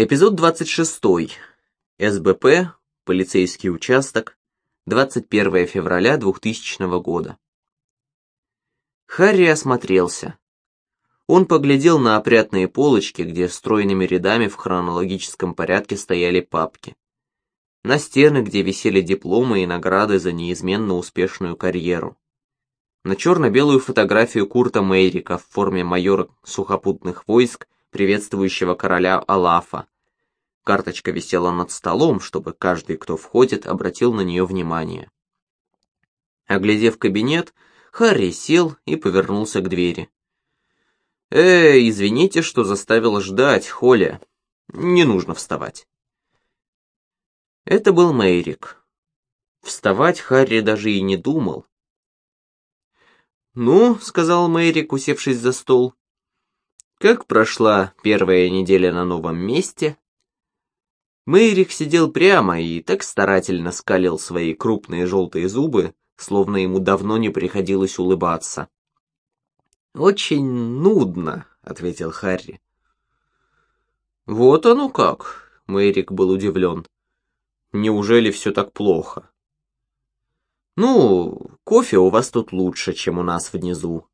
Эпизод 26. СБП, полицейский участок, 21 февраля 2000 года. Харри осмотрелся. Он поглядел на опрятные полочки, где стройными рядами в хронологическом порядке стояли папки. На стены, где висели дипломы и награды за неизменно успешную карьеру. На черно-белую фотографию Курта Мейрика в форме майора сухопутных войск приветствующего короля Алафа. Карточка висела над столом, чтобы каждый, кто входит, обратил на нее внимание. Оглядев кабинет, Харри сел и повернулся к двери. «Эй, извините, что заставил ждать, Холя. Не нужно вставать». Это был Мейрик. Вставать Харри даже и не думал. «Ну», — сказал Мейрик, усевшись за стол, как прошла первая неделя на новом месте? Мейрик сидел прямо и так старательно скалил свои крупные желтые зубы, словно ему давно не приходилось улыбаться. «Очень нудно», — ответил Харри. «Вот оно как», — Мейрик был удивлен. «Неужели все так плохо?» «Ну, кофе у вас тут лучше, чем у нас внизу»,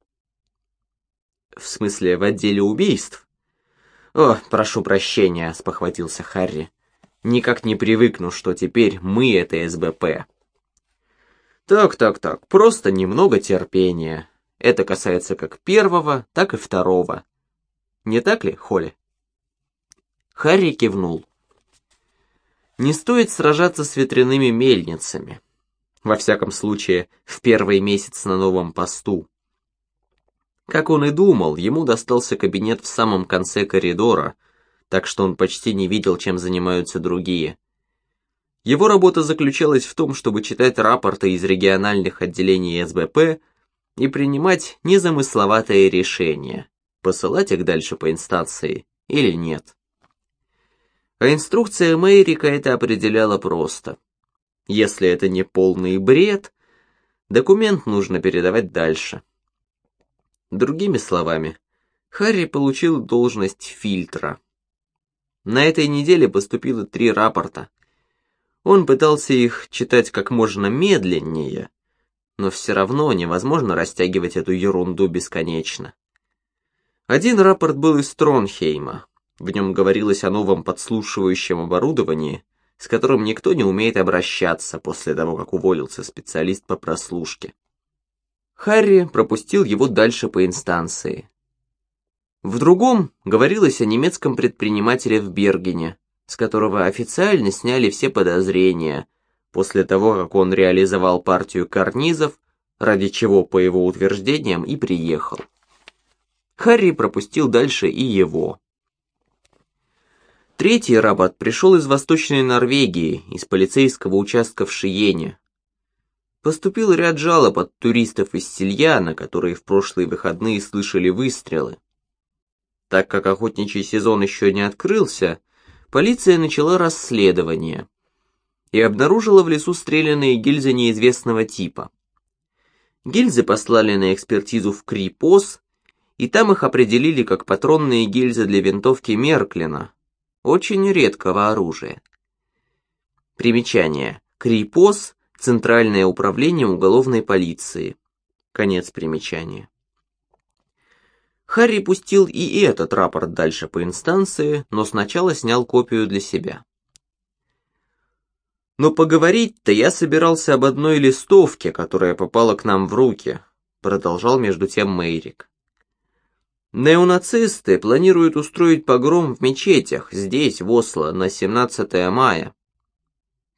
в смысле, в отделе убийств? О, прошу прощения, спохватился Харри. Никак не привыкну, что теперь мы это СБП. Так, так, так, просто немного терпения. Это касается как первого, так и второго. Не так ли, Холли? Харри кивнул. Не стоит сражаться с ветряными мельницами. Во всяком случае, в первый месяц на новом посту. Как он и думал, ему достался кабинет в самом конце коридора, так что он почти не видел, чем занимаются другие. Его работа заключалась в том, чтобы читать рапорты из региональных отделений СБП и принимать незамысловатые решения, посылать их дальше по инстанции или нет. А инструкция Мейрика это определяла просто. Если это не полный бред, документ нужно передавать дальше. Другими словами, Харри получил должность фильтра. На этой неделе поступило три рапорта. Он пытался их читать как можно медленнее, но все равно невозможно растягивать эту ерунду бесконечно. Один рапорт был из Тронхейма. В нем говорилось о новом подслушивающем оборудовании, с которым никто не умеет обращаться после того, как уволился специалист по прослушке. Харри пропустил его дальше по инстанции. В другом говорилось о немецком предпринимателе в Бергене, с которого официально сняли все подозрения, после того, как он реализовал партию карнизов, ради чего, по его утверждениям, и приехал. Харри пропустил дальше и его. Третий рабат пришел из Восточной Норвегии, из полицейского участка в Шиене, Поступил ряд жалоб от туристов из Сильяна, которые в прошлые выходные слышали выстрелы. Так как охотничий сезон еще не открылся, полиция начала расследование и обнаружила в лесу стрелянные гильзы неизвестного типа. Гильзы послали на экспертизу в Крипос, и там их определили как патронные гильзы для винтовки Мерклина, очень редкого оружия. Примечание. Крипос Центральное управление уголовной полиции. Конец примечания. Харри пустил и этот рапорт дальше по инстанции, но сначала снял копию для себя. Но поговорить-то я собирался об одной листовке, которая попала к нам в руки, продолжал между тем Мейрик. Неонацисты планируют устроить погром в мечетях здесь, в Осло, на 17 мая.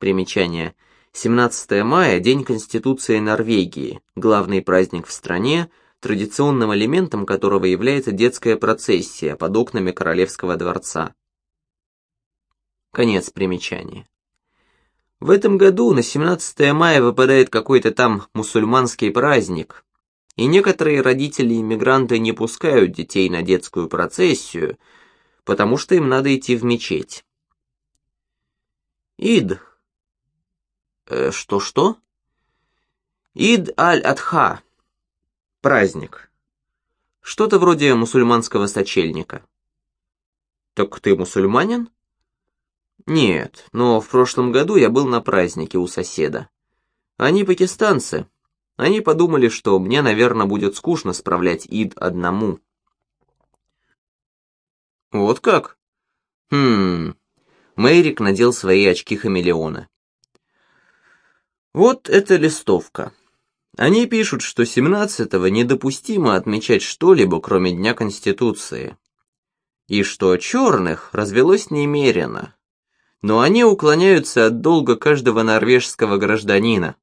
Примечание. 17 мая – День Конституции Норвегии, главный праздник в стране, традиционным элементом которого является детская процессия под окнами Королевского дворца. Конец примечания. В этом году на 17 мая выпадает какой-то там мусульманский праздник, и некоторые родители-иммигранты не пускают детей на детскую процессию, потому что им надо идти в мечеть. Ид, Э, что-что? Ид-аль-Адха. Праздник. Что-то вроде мусульманского сочельника. Так ты мусульманин? Нет, но в прошлом году я был на празднике у соседа. Они пакистанцы. Они подумали, что мне, наверное, будет скучно справлять ид одному. Вот как? Хм... Мэрик надел свои очки-хамелеона. Вот эта листовка. Они пишут, что 17-го недопустимо отмечать что-либо, кроме Дня Конституции. И что черных развелось немерено. Но они уклоняются от долга каждого норвежского гражданина.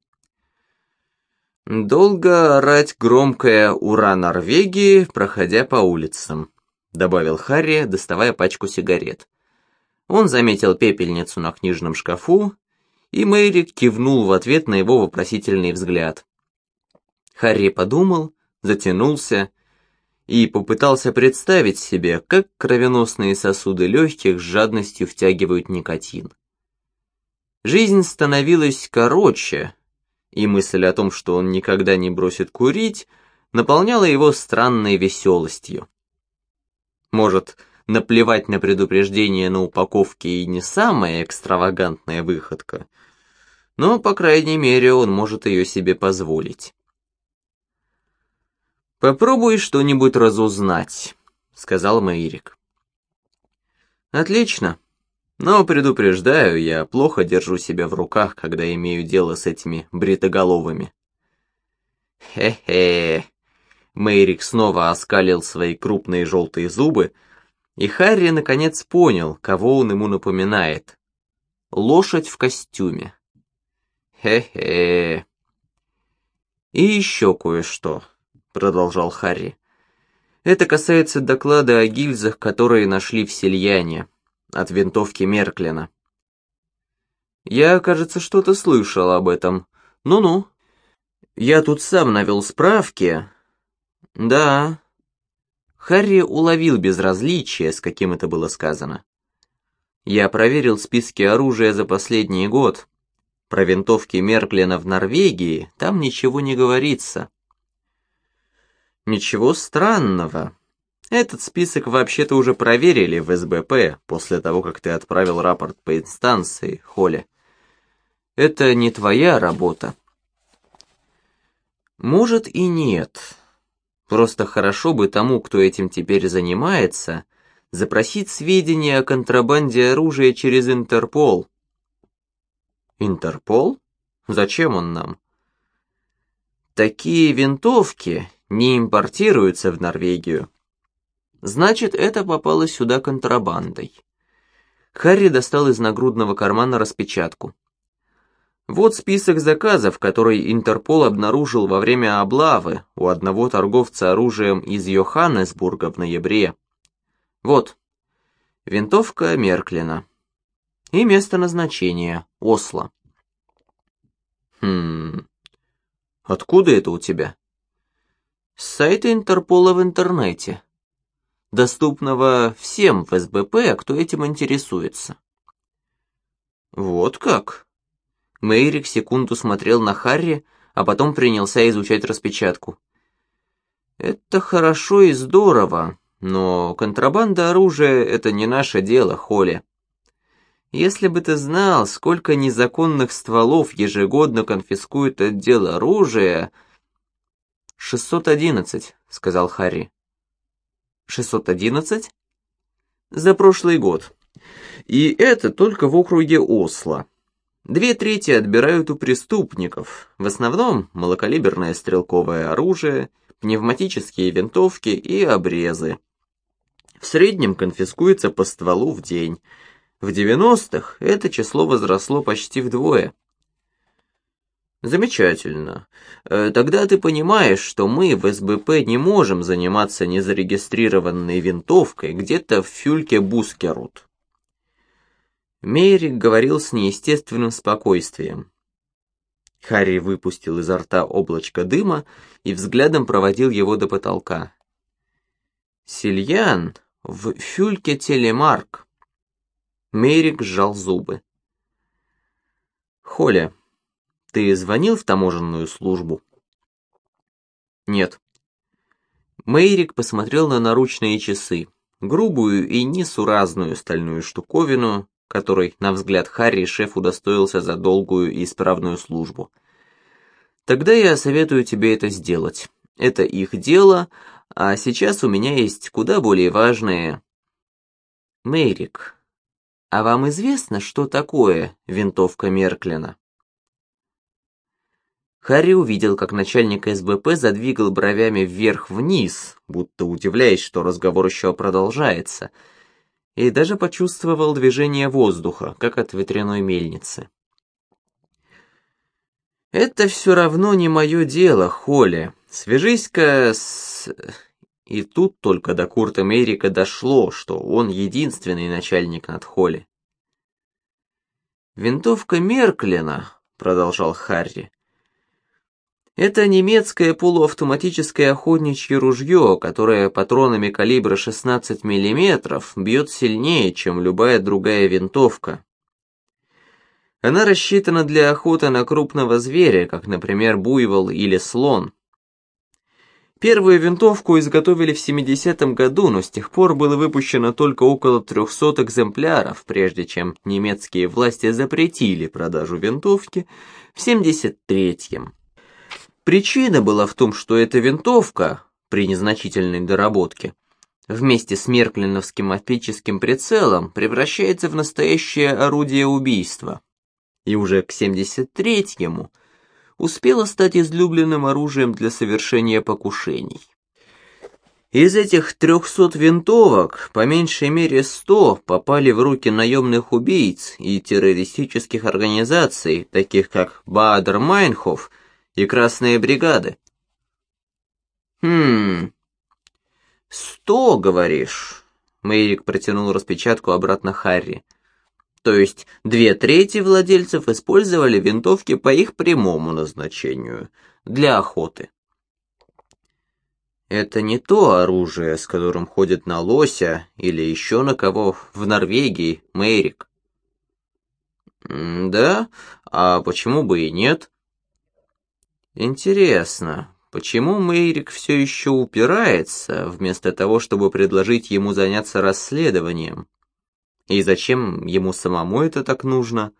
Долго орать громкое «Ура Норвегии», проходя по улицам, добавил Харри, доставая пачку сигарет. Он заметил пепельницу на книжном шкафу, и Мэри кивнул в ответ на его вопросительный взгляд. Харри подумал, затянулся и попытался представить себе, как кровеносные сосуды легких с жадностью втягивают никотин. Жизнь становилась короче, и мысль о том, что он никогда не бросит курить, наполняла его странной веселостью. Может, наплевать на предупреждение на упаковке и не самая экстравагантная выходка, но, по крайней мере, он может ее себе позволить. «Попробуй что-нибудь разузнать», — сказал Маирик. «Отлично. Но, предупреждаю, я плохо держу себя в руках, когда имею дело с этими бритоголовыми». «Хе-хе», Мэйрик снова оскалил свои крупные желтые зубы, и Харри наконец понял, кого он ему напоминает. Лошадь в костюме. Хе-хе. И еще кое-что, продолжал Харри. Это касается доклада о гильзах, которые нашли в Сельяне, от винтовки Мерклина. Я, кажется, что-то слышал об этом. Ну-ну. Я тут сам навел справки. Да, Харри уловил безразличие, с каким это было сказано. Я проверил списки оружия за последний год. Про винтовки Мерклина в Норвегии там ничего не говорится. Ничего странного. Этот список вообще-то уже проверили в СБП после того, как ты отправил рапорт по инстанции, Холли. Это не твоя работа. Может и нет. Просто хорошо бы тому, кто этим теперь занимается, запросить сведения о контрабанде оружия через Интерпол. Интерпол? Зачем он нам? Такие винтовки не импортируются в Норвегию. Значит, это попало сюда контрабандой. Харри достал из нагрудного кармана распечатку. Вот список заказов, который Интерпол обнаружил во время облавы у одного торговца оружием из Йоханнесбурга в ноябре. Вот, винтовка Мерклина. И место назначения – Осло. Хм, откуда это у тебя? С сайта Интерпола в интернете, доступного всем в СБП, кто этим интересуется. Вот как? Мейрик секунду смотрел на Харри, а потом принялся изучать распечатку. «Это хорошо и здорово, но контрабанда оружия — это не наше дело, Холли. Если бы ты знал, сколько незаконных стволов ежегодно конфискует отдел оружия...» «Шестьсот одиннадцать», — сказал Харри. «Шестьсот одиннадцать?» «За прошлый год. И это только в округе Осло». Две трети отбирают у преступников, в основном малокалиберное стрелковое оружие, пневматические винтовки и обрезы. В среднем конфискуется по стволу в день. В 90-х это число возросло почти вдвое. Замечательно. Э, тогда ты понимаешь, что мы в СБП не можем заниматься незарегистрированной винтовкой где-то в фюльке Бускерут. Мейрик говорил с неестественным спокойствием. Харри выпустил изо рта облачко дыма и взглядом проводил его до потолка. «Сильян в фюльке телемарк». Мейрик сжал зубы. «Холя, ты звонил в таможенную службу?» «Нет». Мейрик посмотрел на наручные часы, грубую и несуразную стальную штуковину, которой, на взгляд Харри, шеф удостоился за долгую и исправную службу. Тогда я советую тебе это сделать. Это их дело, а сейчас у меня есть куда более важные... Мейрик, а вам известно, что такое винтовка Мерклина? Харри увидел, как начальник СБП задвигал бровями вверх-вниз, будто удивляясь, что разговор еще продолжается, и даже почувствовал движение воздуха, как от ветряной мельницы. «Это все равно не мое дело, Холли. Свяжись-ка с...» И тут только до Курта Мерика дошло, что он единственный начальник над Холли. «Винтовка Мерклина», — продолжал Харри, — «это немецкое полуавтоматическое охотничье ружье, которое патронами калибра 16 мм бьет сильнее, чем любая другая винтовка. Она рассчитана для охоты на крупного зверя, как, например, буйвол или слон. Первую винтовку изготовили в 70-м году, но с тех пор было выпущено только около 300 экземпляров, прежде чем немецкие власти запретили продажу винтовки в 73-м. Причина была в том, что эта винтовка, при незначительной доработке, вместе с мерклиновским оптическим прицелом превращается в настоящее орудие убийства. И уже к 73-му успела стать излюбленным оружием для совершения покушений. Из этих 300 винтовок, по меньшей мере 100 попали в руки наемных убийц и террористических организаций, таких как Баадер Майнхоф и Красные бригады. «Хм... Сто, говоришь?» Мейрик протянул распечатку обратно Харри то есть две трети владельцев использовали винтовки по их прямому назначению, для охоты. Это не то оружие, с которым ходят на лося или еще на кого в Норвегии, Мейрик. Да, а почему бы и нет? Интересно, почему Мейрик все еще упирается, вместо того, чтобы предложить ему заняться расследованием? И зачем ему самому это так нужно?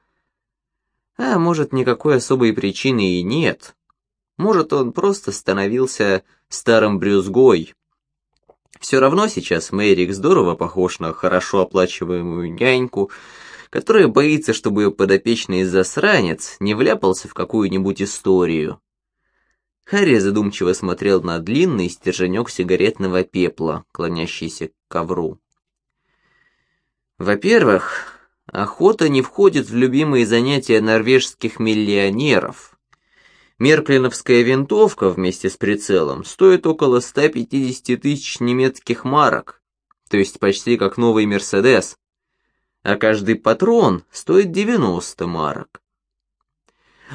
А может, никакой особой причины и нет. Может, он просто становился старым брюзгой. Все равно сейчас Мэрик здорово похож на хорошо оплачиваемую няньку, которая боится, чтобы ее подопечный засранец не вляпался в какую-нибудь историю. Харри задумчиво смотрел на длинный стерженек сигаретного пепла, клонящийся к ковру. Во-первых, охота не входит в любимые занятия норвежских миллионеров. Мерклиновская винтовка вместе с прицелом стоит около 150 тысяч немецких марок, то есть почти как новый Мерседес, а каждый патрон стоит 90 марок.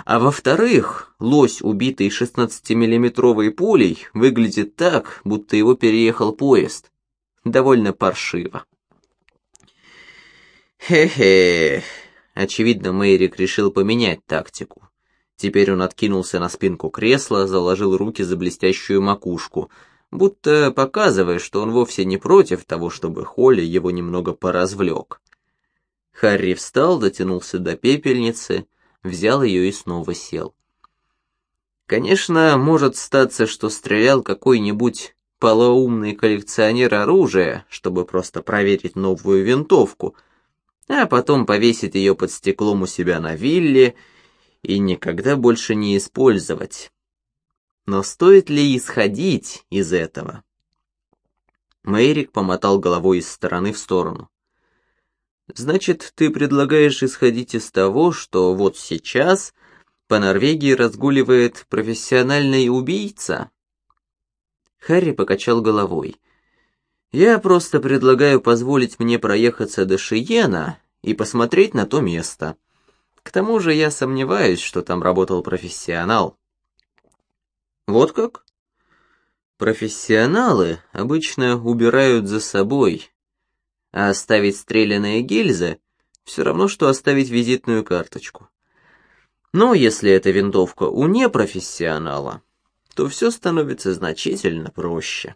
А во-вторых, лось, убитый 16-миллиметровой пулей, выглядит так, будто его переехал поезд. Довольно паршиво. Хе-хе. Очевидно, Мэйрик решил поменять тактику. Теперь он откинулся на спинку кресла, заложил руки за блестящую макушку, будто показывая, что он вовсе не против того, чтобы Холли его немного поразвлек. Харри встал, дотянулся до пепельницы, взял ее и снова сел. Конечно, может статься, что стрелял какой-нибудь полоумный коллекционер оружия, чтобы просто проверить новую винтовку — а потом повесить ее под стеклом у себя на вилле и никогда больше не использовать. Но стоит ли исходить из этого? Мэрик помотал головой из стороны в сторону. «Значит, ты предлагаешь исходить из того, что вот сейчас по Норвегии разгуливает профессиональный убийца?» Харри покачал головой. Я просто предлагаю позволить мне проехаться до Шиена и посмотреть на то место. К тому же я сомневаюсь, что там работал профессионал. Вот как? Профессионалы обычно убирают за собой, а оставить стрелянные гильзы все равно, что оставить визитную карточку. Но если эта винтовка у непрофессионала, то все становится значительно проще.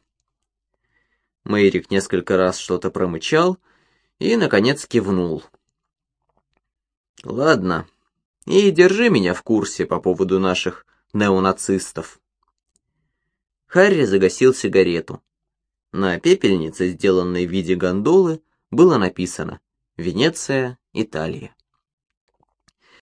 Мэйрик несколько раз что-то промычал и, наконец, кивнул. Ладно, и держи меня в курсе по поводу наших неонацистов. Харри загасил сигарету. На пепельнице, сделанной в виде гондолы, было написано «Венеция, Италия».